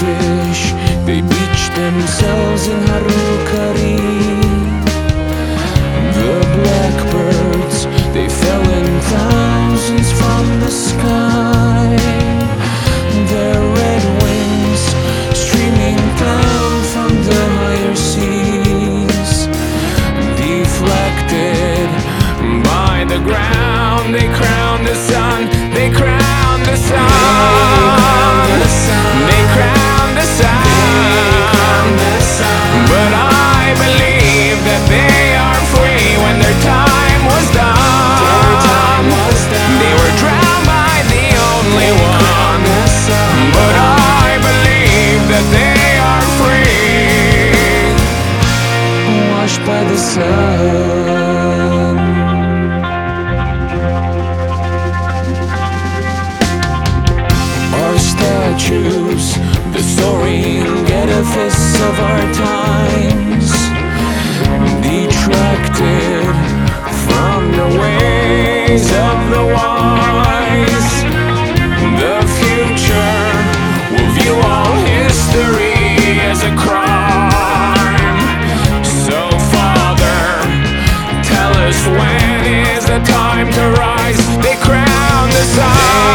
fish They beach themselves in Harakiri The blackbirds, they fell in thousands from the sky. Their red wings streaming down from the higher seas. Deflected by the ground, they crashed. soaring edifice of our times, detracted from the ways of the wise. The future will view all history as a crime. So, Father, tell us when is the time to rise? They crown the sun.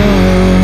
Senhor.